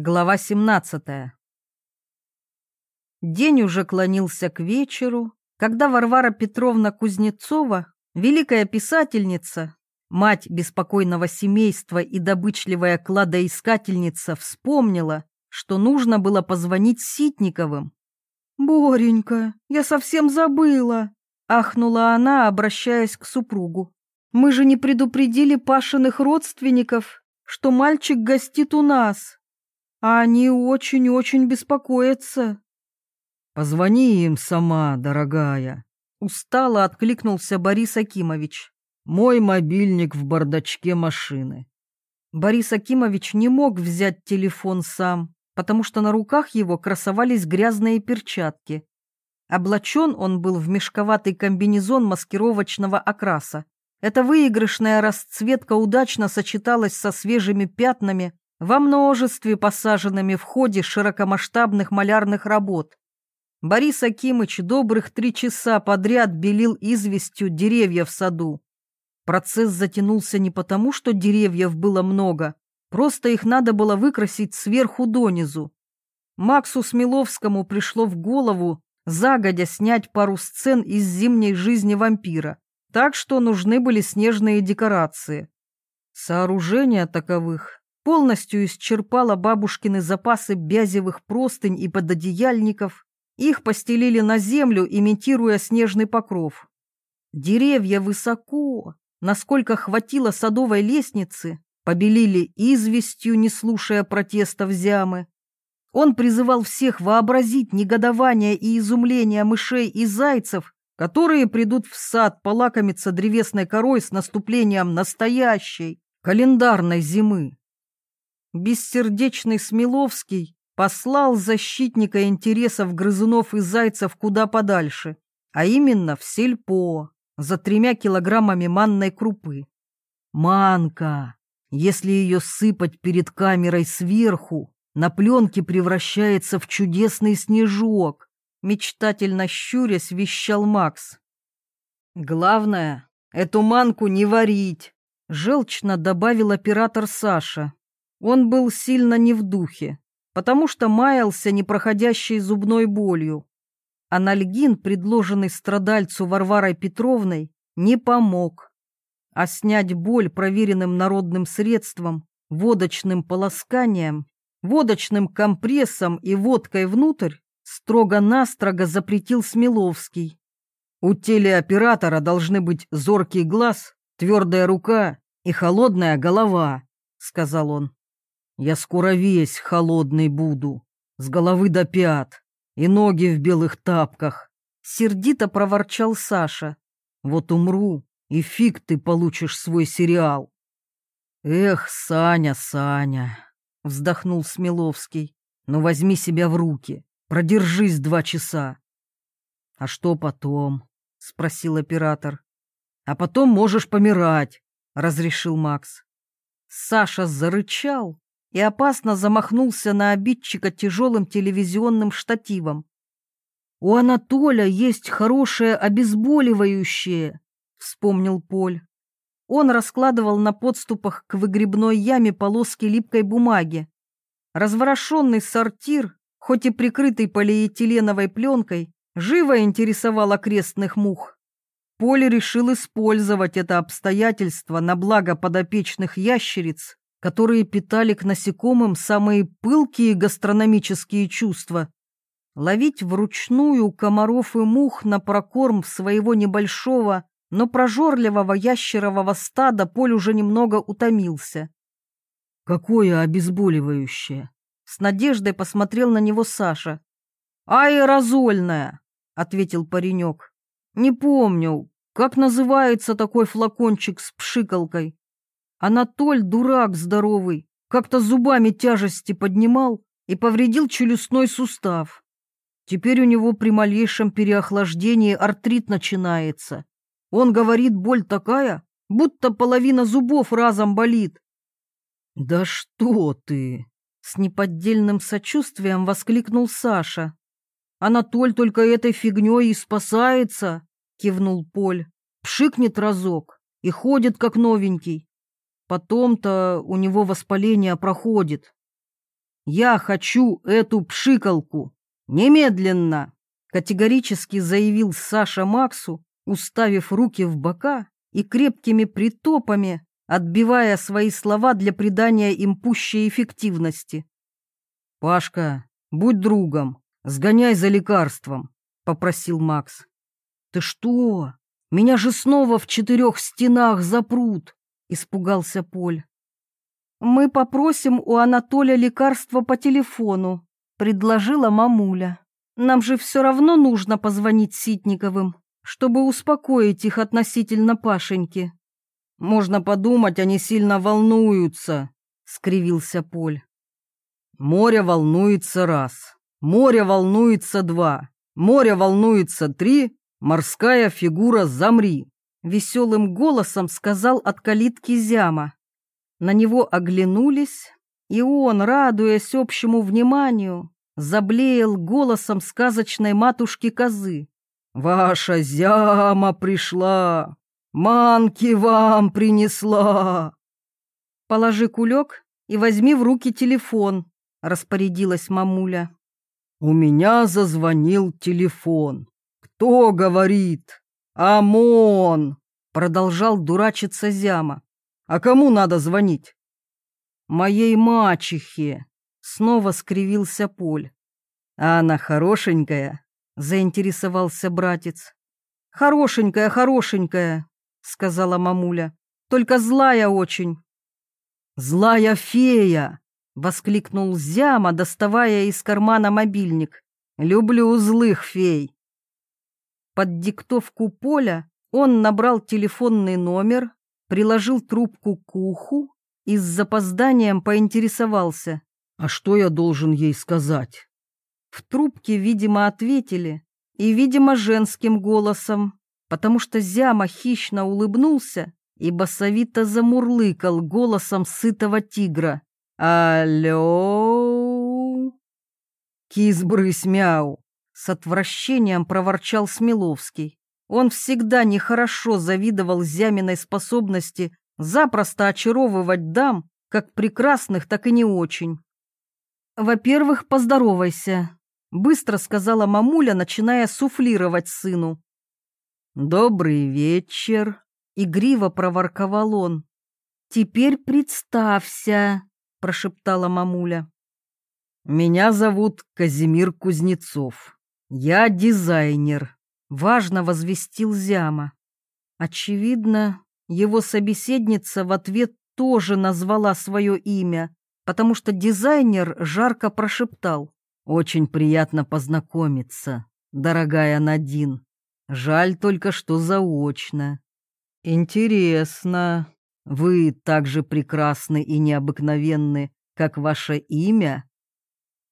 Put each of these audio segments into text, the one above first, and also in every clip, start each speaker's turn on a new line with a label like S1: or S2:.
S1: Глава 17 День уже клонился к вечеру, когда Варвара Петровна Кузнецова, великая писательница, мать беспокойного семейства и добычливая кладоискательница, вспомнила, что нужно было позвонить Ситниковым. «Боренька, я совсем забыла!» — ахнула она, обращаясь к супругу. «Мы же не предупредили Пашиных родственников, что мальчик гостит у нас!» А они очень-очень беспокоятся.
S2: Позвони им сама, дорогая.
S1: Устало откликнулся Борис Акимович.
S2: Мой мобильник в бардачке машины.
S1: Борис Акимович не мог взять телефон сам, потому что на руках его красовались грязные перчатки. Облачен он был в мешковатый комбинезон маскировочного окраса. Эта выигрышная расцветка удачно сочеталась со свежими пятнами во множестве посаженными в ходе широкомасштабных малярных работ. Борис Акимыч добрых три часа подряд белил известью деревья в саду. Процесс затянулся не потому, что деревьев было много, просто их надо было выкрасить сверху донизу. Максу Смеловскому пришло в голову загодя снять пару сцен из зимней жизни вампира, так что нужны были снежные декорации. Сооружения таковых полностью исчерпала бабушкины запасы бязевых простынь и пододеяльников. Их постелили на землю, имитируя снежный покров. Деревья высоко, насколько хватило садовой лестницы, побелили известью, не слушая протестов зямы. Он призывал всех вообразить негодование и изумление мышей и зайцев, которые придут в сад полакомиться древесной корой с наступлением настоящей календарной зимы. Бессердечный Смеловский послал защитника интересов грызунов и зайцев куда подальше, а именно в сельпо, за тремя килограммами манной крупы. Манка, если ее сыпать перед камерой сверху, на пленке превращается в чудесный снежок, мечтательно щурясь вещал Макс. Главное, эту манку не варить, желчно добавил оператор Саша. Он был сильно не в духе, потому что маялся непроходящей зубной болью. Анальгин, предложенный страдальцу Варварой Петровной, не помог. А снять боль проверенным народным средством, водочным полосканием, водочным компрессом и водкой внутрь строго-настрого запретил Смеловский. У телеоператора должны быть зоркий глаз, твердая рука и холодная голова, сказал он. Я скоро весь холодный буду, с головы до пят, и ноги в белых тапках. Сердито проворчал Саша. Вот умру, и фиг ты получишь свой сериал. Эх, Саня, Саня, вздохнул Смеловский. Ну возьми себя в руки, продержись два часа. А что потом? спросил оператор. А потом можешь помирать, разрешил Макс. Саша зарычал, и опасно замахнулся на обидчика тяжелым телевизионным штативом. «У Анатоля есть хорошее обезболивающее», — вспомнил Поль. Он раскладывал на подступах к выгребной яме полоски липкой бумаги. Разворошенный сортир, хоть и прикрытый полиэтиленовой пленкой, живо интересовал окрестных мух. Поль решил использовать это обстоятельство на благо подопечных ящериц которые питали к насекомым самые пылкие гастрономические чувства. Ловить вручную комаров и мух на прокорм своего небольшого, но прожорливого ящерового стада Поль уже немного утомился.
S2: «Какое обезболивающее?»
S1: С надеждой посмотрел на него Саша. «Аэрозольное», — ответил паренек. «Не помню, как называется такой флакончик с пшикалкой?» Анатоль, дурак здоровый, как-то зубами тяжести поднимал и повредил челюстной сустав. Теперь у него при малейшем переохлаждении артрит начинается. Он говорит, боль такая, будто половина зубов разом болит.
S2: «Да что ты!» — с неподдельным сочувствием воскликнул Саша.
S1: «Анатоль только этой фигней и спасается!» — кивнул Поль. «Пшикнет разок и ходит как новенький. Потом-то у него воспаление проходит. Я хочу эту пшикалку. Немедленно!» Категорически заявил Саша Максу, уставив руки в бока и крепкими притопами, отбивая свои слова для придания им пущей эффективности. «Пашка, будь другом, сгоняй за лекарством», — попросил Макс. «Ты что? Меня же снова в четырех стенах запрут!» — испугался Поль. «Мы попросим у Анатолия лекарства по телефону», — предложила мамуля. «Нам же все равно нужно позвонить Ситниковым, чтобы успокоить их относительно Пашеньки». «Можно подумать, они сильно волнуются», — скривился Поль. «Море волнуется раз, море волнуется два, море волнуется три, морская фигура замри», — веселым голосом сказал от калитки Зяма. На него оглянулись, и он, радуясь общему вниманию, заблеял голосом сказочной матушки-козы. «Ваша зяма пришла! Манки вам принесла!» «Положи кулек и возьми в руки телефон», — распорядилась мамуля. «У меня зазвонил телефон. Кто говорит? ОМОН!» — продолжал дурачиться Зяма. А кому надо звонить? Моей мачехе. Снова скривился Поль. А она хорошенькая, заинтересовался братец. Хорошенькая, хорошенькая, сказала мамуля. Только злая очень. Злая фея, воскликнул Зяма, доставая из кармана мобильник. Люблю злых фей. Под диктовку Поля он набрал телефонный номер, приложил трубку к уху и с запозданием поинтересовался. «А что я должен ей сказать?» В трубке, видимо, ответили, и, видимо, женским голосом, потому что Зяма хищно улыбнулся и басовито замурлыкал голосом сытого тигра. «Алло!» «Кис-брысь мяу!» — с отвращением проворчал Смеловский. Он всегда нехорошо завидовал Зяминой способности запросто очаровывать дам, как прекрасных, так и не очень. «Во-первых, поздоровайся», — быстро сказала мамуля, начиная суфлировать сыну. «Добрый вечер», — игриво проворковал он. «Теперь представься», — прошептала мамуля. «Меня зовут Казимир Кузнецов. Я дизайнер», Важно возвестил Зяма. Очевидно, его собеседница в ответ тоже назвала свое имя, потому что дизайнер жарко прошептал. «Очень приятно познакомиться, дорогая Надин. Жаль только, что заочно. Интересно, вы так же прекрасны и необыкновенны, как ваше имя?»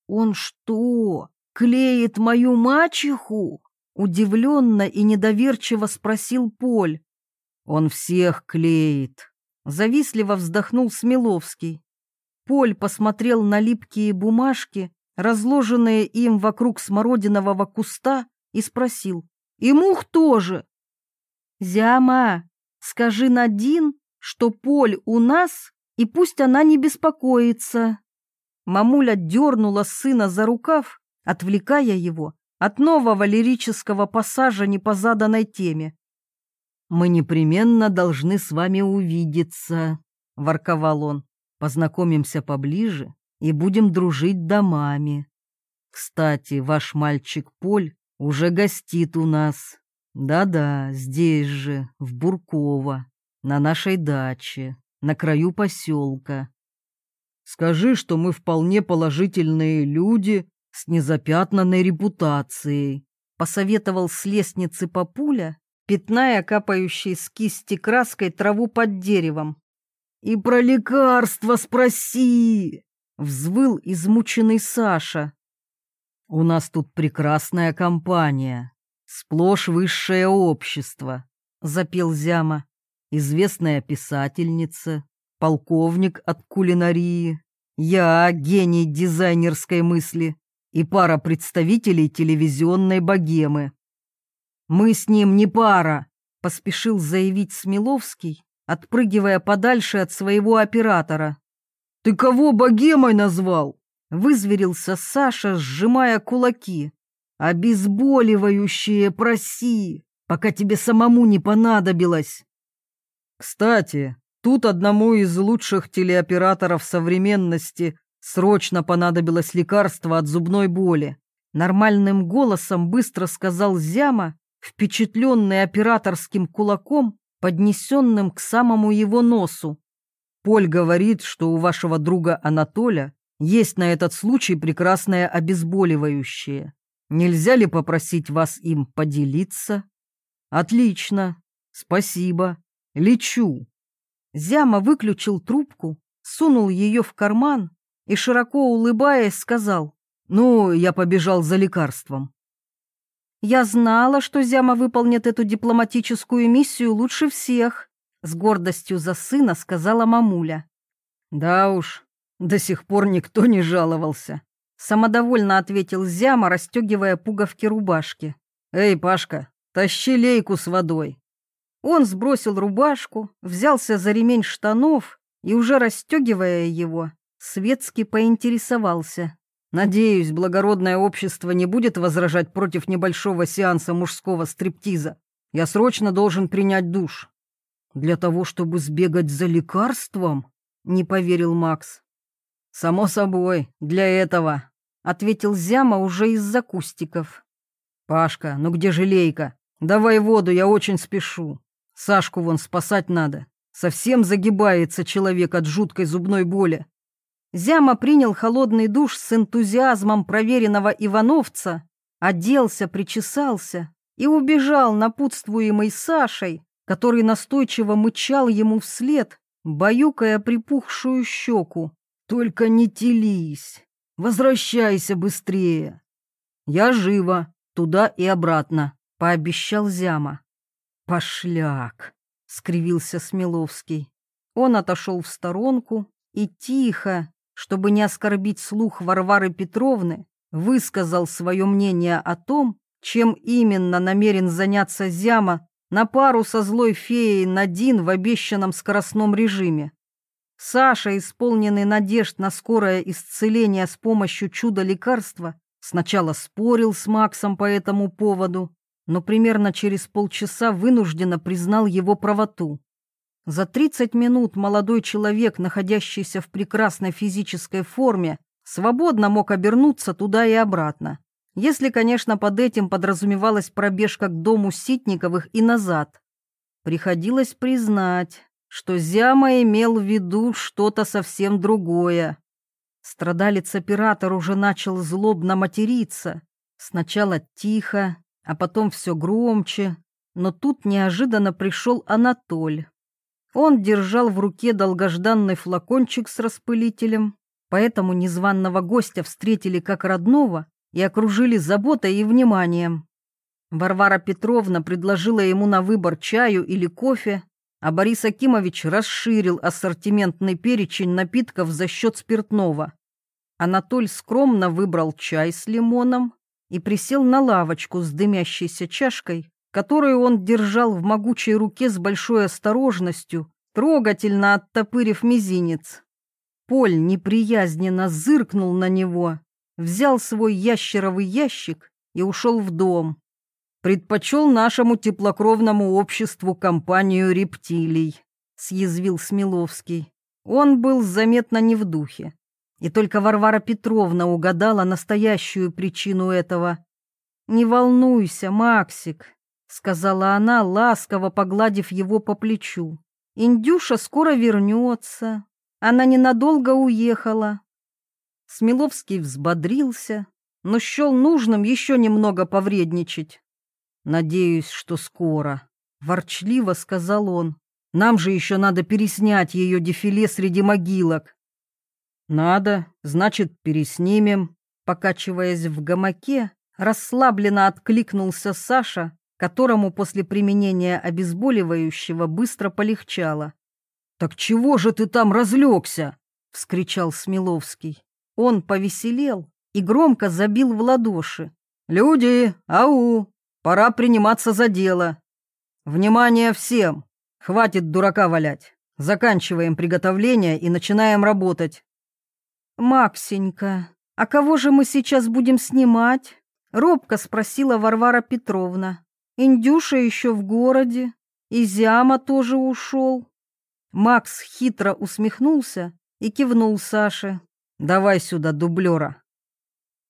S1: «Он что, клеит мою мачеху?» Удивленно и недоверчиво спросил Поль. Он всех клеит. Завистливо вздохнул Смеловский. Поль посмотрел на липкие бумажки, разложенные им вокруг смородинового куста, и спросил. И мух тоже. Зяма, скажи Надин, что Поль у нас, и пусть она не беспокоится. Мамуля дернула сына за рукав, отвлекая его от нового лирического пассажа не по заданной теме. «Мы непременно должны с вами увидеться», — ворковал он. «Познакомимся поближе и будем дружить домами. Кстати, ваш мальчик Поль уже гостит у нас. Да-да, здесь же, в Бурково, на нашей даче, на краю поселка. Скажи, что мы вполне положительные люди с незапятнанной репутацией, посоветовал с лестницы папуля, пятная капающей с кисти краской траву под деревом. «И про лекарство спроси!» — взвыл измученный Саша. «У нас тут прекрасная компания, сплошь высшее общество», — запел Зяма. «Известная писательница, полковник от кулинарии, я гений дизайнерской мысли, и пара представителей телевизионной богемы. «Мы с ним не пара», — поспешил заявить Смеловский, отпрыгивая подальше от своего оператора. «Ты кого богемой назвал?» Вызверился Саша, сжимая кулаки. «Обезболивающее проси, пока тебе самому не понадобилось». Кстати, тут одному из лучших телеоператоров современности срочно понадобилось лекарство от зубной боли. Нормальным голосом быстро сказал Зяма, впечатленный операторским кулаком, поднесенным к самому его носу. Поль говорит, что у вашего друга Анатоля есть на этот случай прекрасное обезболивающее. Нельзя ли попросить вас им поделиться? Отлично. Спасибо. Лечу. Зяма выключил трубку, сунул ее в карман и, широко улыбаясь, сказал, «Ну, я побежал за лекарством». «Я знала, что Зяма выполнит эту дипломатическую миссию лучше всех», с гордостью за сына сказала мамуля. «Да уж, до сих пор никто не жаловался. Самодовольно ответил Зяма, расстегивая пуговки рубашки. «Эй, Пашка, тащи лейку с водой». Он сбросил рубашку, взялся за ремень штанов и, уже расстегивая его, светски поинтересовался. «Надеюсь, благородное общество не будет возражать против небольшого сеанса мужского стриптиза. Я срочно должен принять душ». «Для того, чтобы сбегать за лекарством?» — не поверил Макс. «Само собой, для этого», — ответил Зяма уже из-за кустиков. «Пашка, ну где же лейка? Давай воду, я очень спешу. Сашку вон спасать надо. Совсем загибается человек от жуткой зубной боли». Зяма принял холодный душ с энтузиазмом проверенного Ивановца, оделся, причесался и убежал, напутствуемый Сашей, который настойчиво мычал ему вслед, баюкая припухшую щеку. Только не телись. Возвращайся быстрее. Я живо, туда и обратно, пообещал Зяма. Пошляк, скривился Смеловский. Он отошел в сторонку и тихо, чтобы не оскорбить слух Варвары Петровны, высказал свое мнение о том, чем именно намерен заняться Зяма на пару со злой феей Надин в обещанном скоростном режиме. Саша, исполненный надежд на скорое исцеление с помощью чуда-лекарства, сначала спорил с Максом по этому поводу, но примерно через полчаса вынужденно признал его правоту. За 30 минут молодой человек, находящийся в прекрасной физической форме, свободно мог обернуться туда и обратно, если, конечно, под этим подразумевалась пробежка к дому Ситниковых и назад. Приходилось признать, что Зяма имел в виду что-то совсем другое. Страдалец-оператор уже начал злобно материться. Сначала тихо, а потом все громче. Но тут неожиданно пришел Анатоль. Он держал в руке долгожданный флакончик с распылителем, поэтому незваного гостя встретили как родного и окружили заботой и вниманием. Варвара Петровна предложила ему на выбор чаю или кофе, а Борис Акимович расширил ассортиментный перечень напитков за счет спиртного. Анатоль скромно выбрал чай с лимоном и присел на лавочку с дымящейся чашкой, которую он держал в могучей руке с большой осторожностью, трогательно оттопырив мизинец. Поль неприязненно зыркнул на него, взял свой ящеровый ящик и ушел в дом предпочел нашему теплокровному обществу компанию рептилий», — съязвил Смеловский. Он был заметно не в духе. И только Варвара Петровна угадала настоящую причину этого. «Не волнуйся, Максик», — сказала она, ласково погладив его по плечу. «Индюша скоро вернется. Она ненадолго уехала». Смеловский взбодрился, но счел нужным еще немного повредничать. «Надеюсь, что скоро», — ворчливо сказал он. «Нам же еще надо переснять ее дефиле среди могилок». «Надо, значит, переснимем», — покачиваясь в гамаке, расслабленно откликнулся Саша, которому после применения обезболивающего быстро полегчало. «Так чего же ты там разлегся?» — вскричал Смеловский. Он повеселел и громко забил в ладоши. «Люди, ау! Пора приниматься за дело. Внимание всем! Хватит дурака валять. Заканчиваем приготовление и начинаем работать.
S2: Максенька,
S1: «А кого же мы сейчас будем снимать?» — робко спросила Варвара Петровна. «Индюша еще в городе, и Зяма тоже ушел». Макс хитро усмехнулся и кивнул Саше. «Давай сюда дублера».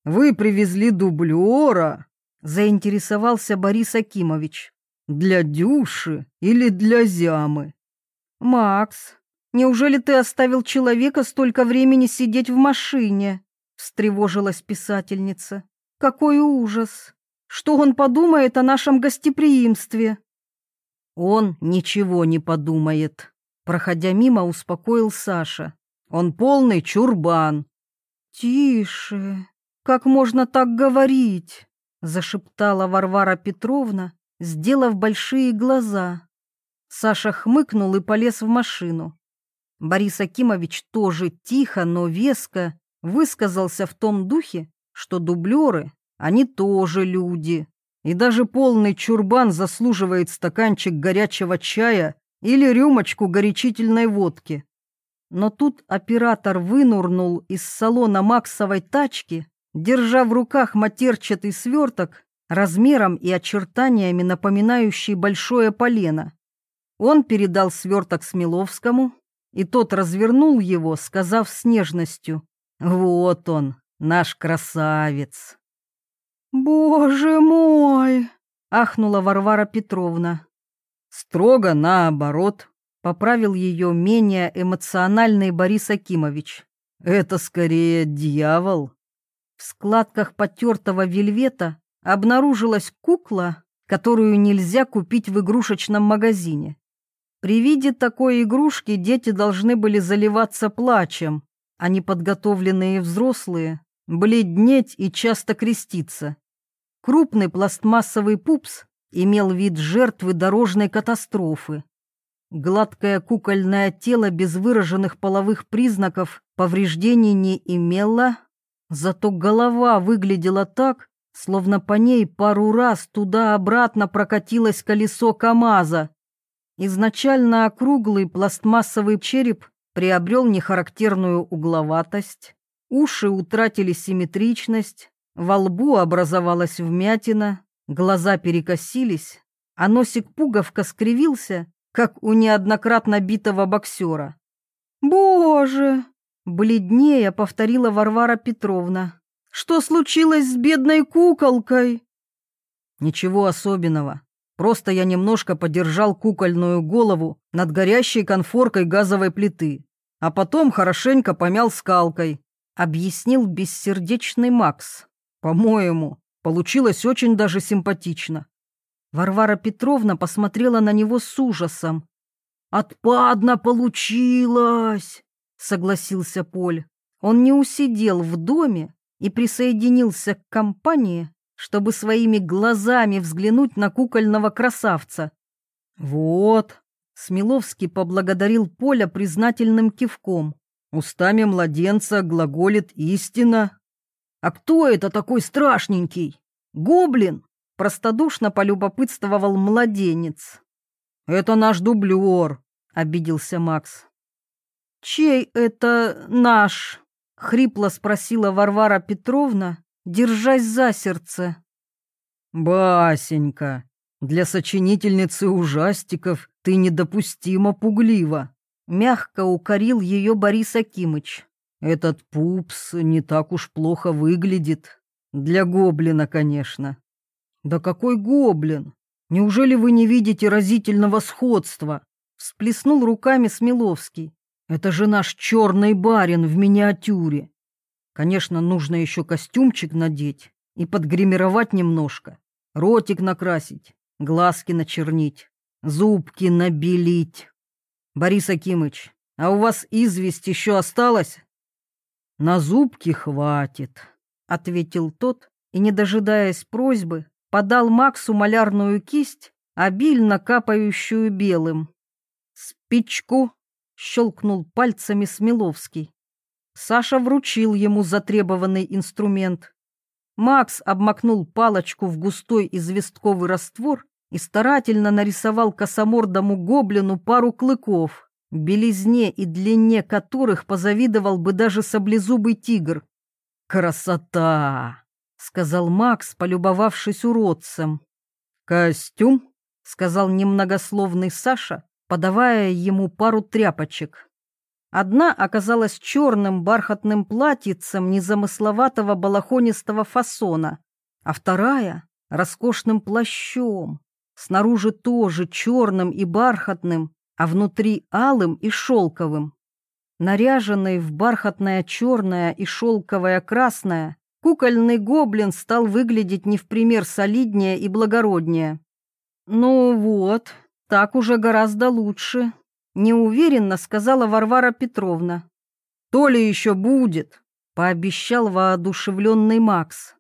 S2: «Вы привезли дублера?»
S1: — заинтересовался Борис Акимович.
S2: «Для Дюши или для Зямы?»
S1: «Макс, неужели ты оставил человека столько времени сидеть в машине?» — встревожилась писательница. «Какой ужас! Что он подумает о нашем гостеприимстве?»
S2: «Он ничего не подумает», — проходя мимо, успокоил Саша. «Он полный чурбан».
S1: «Тише! Как можно так говорить?» — зашептала Варвара Петровна, сделав большие глаза. Саша хмыкнул и полез в машину. Борис Акимович тоже тихо, но веско высказался в том духе, что дублеры, они тоже люди. И даже полный чурбан заслуживает стаканчик горячего чая или рюмочку горячительной водки. Но тут оператор вынурнул из салона Максовой тачки, держа в руках матерчатый сверток, размером и очертаниями напоминающий большое полено. Он передал сверток Смеловскому, и тот развернул его, сказав с нежностью, «Вот он, наш красавец». «Боже мой!» — ахнула Варвара Петровна.
S2: «Строго наоборот», —
S1: поправил ее менее эмоциональный Борис Акимович.
S2: «Это скорее дьявол».
S1: В складках потертого вельвета обнаружилась кукла, которую нельзя купить в игрушечном магазине. При виде такой игрушки дети должны были заливаться плачем, а неподготовленные взрослые – бледнеть и часто креститься. Крупный пластмассовый пупс имел вид жертвы дорожной катастрофы. Гладкое кукольное тело без выраженных половых признаков повреждений не имело, зато голова выглядела так, словно по ней пару раз туда-обратно прокатилось колесо КамАЗа. Изначально округлый пластмассовый череп приобрел нехарактерную угловатость, уши утратили симметричность, во лбу образовалась вмятина, глаза перекосились, а носик-пуговка скривился, как у неоднократно битого боксера. «Боже!» — бледнее повторила Варвара Петровна. «Что случилось с бедной куколкой?»
S2: «Ничего особенного. Просто я немножко подержал кукольную голову над горящей конфоркой газовой плиты, а потом хорошенько помял скалкой, объяснил бессердечный Макс. По-моему, получилось очень даже симпатично.
S1: Варвара Петровна посмотрела на него с ужасом.
S2: «Отпадно получилось!» — согласился Поль.
S1: Он не усидел в доме и присоединился к компании, чтобы своими глазами взглянуть на кукольного красавца.
S2: «Вот», — Смеловский поблагодарил Поля признательным кивком, «устами младенца глаголит истина».
S1: «А кто это такой страшненький? Гоблин?» — простодушно полюбопытствовал младенец.
S2: «Это наш дублер», — обиделся Макс.
S1: «Чей это наш?» — хрипло спросила Варвара Петровна, держась за сердце.
S2: «Басенька, для сочинительницы ужастиков ты недопустимо пуглива», — мягко укорил ее Борис Акимыч. «Этот пупс не так уж плохо выглядит. Для гоблина, конечно». «Да какой гоблин? Неужели вы не видите разительного сходства?» Всплеснул руками Смеловский. «Это же наш черный барин в миниатюре. Конечно, нужно еще костюмчик надеть и подгримировать немножко, ротик накрасить, глазки начернить, зубки набелить. Борис Акимыч, а у вас известь еще осталась? На зубки хватит, ответил тот и, не дожидаясь просьбы, подал Максу малярную кисть, обильно капающую белым. «Спичку!» — щелкнул пальцами Смеловский. Саша вручил ему затребованный инструмент. Макс обмакнул палочку в густой известковый раствор и старательно нарисовал косомордому гоблину пару клыков, белизне и длине которых позавидовал бы даже саблезубый тигр.
S1: «Красота!» — сказал Макс, полюбовавшись уродцем. «Костюм?» — сказал немногословный Саша, подавая ему пару тряпочек. Одна оказалась черным бархатным платьицем незамысловатого балахонистого фасона, а вторая — роскошным плащом, снаружи тоже черным и бархатным, а внутри алым и шелковым. Наряженный в бархатное черное и шелковое красное, кукольный гоблин стал выглядеть не в пример солиднее и благороднее. «Ну вот, так уже гораздо лучше», — неуверенно сказала Варвара Петровна. «То ли еще будет», — пообещал воодушевленный Макс.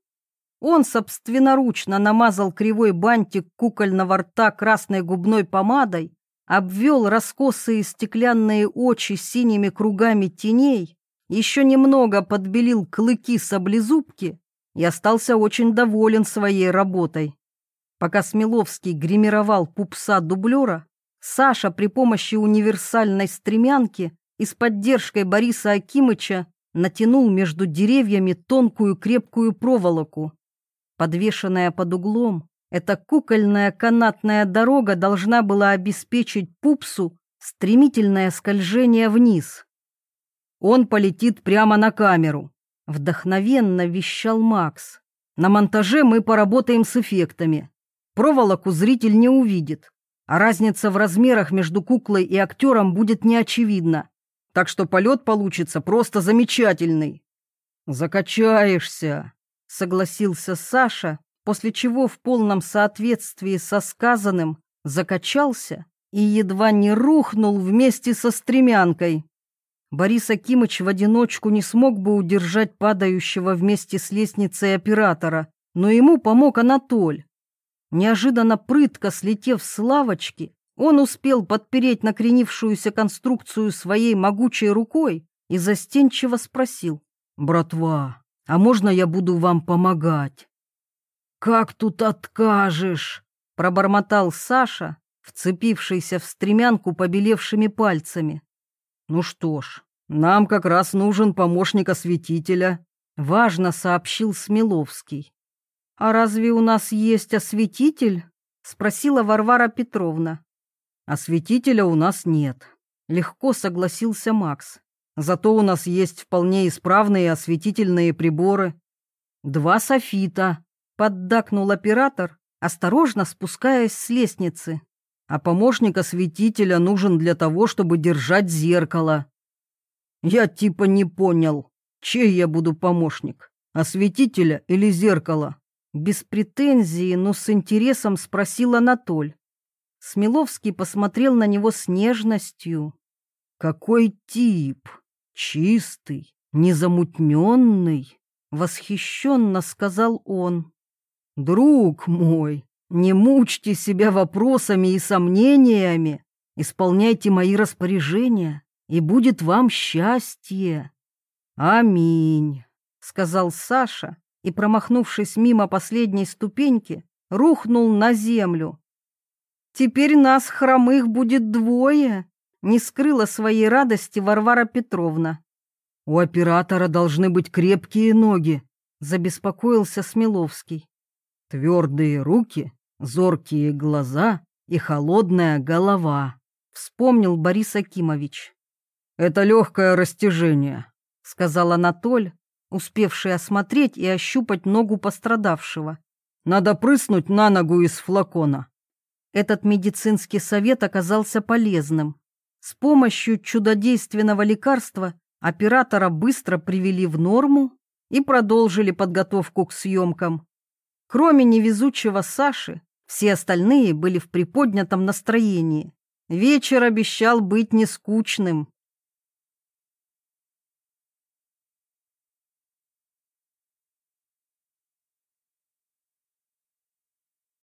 S1: Он собственноручно намазал кривой бантик кукольного рта красной губной помадой, обвел раскосые стеклянные очи синими кругами теней, еще немного подбелил клыки саблезубки и остался очень доволен своей работой. Пока Смеловский гримировал пупса дублера, Саша при помощи универсальной стремянки и с поддержкой Бориса Акимыча натянул между деревьями тонкую крепкую проволоку. Подвешенная под углом, эта кукольная канатная дорога должна была обеспечить пупсу стремительное скольжение вниз. Он полетит прямо на камеру, вдохновенно вещал Макс. На монтаже мы поработаем с эффектами. Проволоку зритель не увидит, а разница в размерах между куклой и актером будет неочевидна. Так что полет получится просто замечательный. Закачаешься, согласился Саша, после чего в полном соответствии со сказанным закачался и едва не рухнул вместе со стремянкой. Борис Акимыч в одиночку не смог бы удержать падающего вместе с лестницей оператора, но ему помог Анатоль. Неожиданно прытко слетев с лавочки, он успел подпереть накренившуюся конструкцию своей могучей рукой и застенчиво спросил. «Братва, а можно я буду вам помогать?» «Как тут откажешь?» — пробормотал Саша, вцепившийся в стремянку побелевшими пальцами. «Ну что ж, нам как раз нужен помощник осветителя», — важно сообщил Смеловский. «А разве у нас есть осветитель?» — спросила Варвара Петровна. «Осветителя у нас нет», — легко согласился Макс. Зато у нас есть вполне исправные осветительные приборы. Два софита, поддакнул оператор, осторожно спускаясь с лестницы. А помощник осветителя нужен для того, чтобы держать зеркало. Я типа не понял, чей я буду помощник, осветителя или зеркала? Без претензии, но с интересом спросил Анатоль. Смеловский посмотрел на него с нежностью. Какой тип? чистый, незамутненный, восхищенно сказал он. Друг мой, не мучьте себя вопросами и сомнениями, исполняйте мои распоряжения, и будет вам счастье. Аминь, сказал Саша и, промахнувшись мимо последней ступеньки, рухнул на землю. Теперь нас хромых будет двое, не скрыла своей радости Варвара Петровна. «У оператора должны быть крепкие ноги», — забеспокоился Смеловский. «Твердые руки, зоркие глаза и холодная голова», — вспомнил Борис Акимович. «Это легкое растяжение», — сказал Анатоль, успевший осмотреть и ощупать ногу пострадавшего. «Надо прыснуть на ногу из флакона». Этот медицинский совет оказался полезным. С помощью чудодейственного лекарства оператора быстро привели в норму и продолжили подготовку к съемкам. Кроме невезучего Саши, все остальные были в приподнятом настроении. Вечер обещал быть нескучным.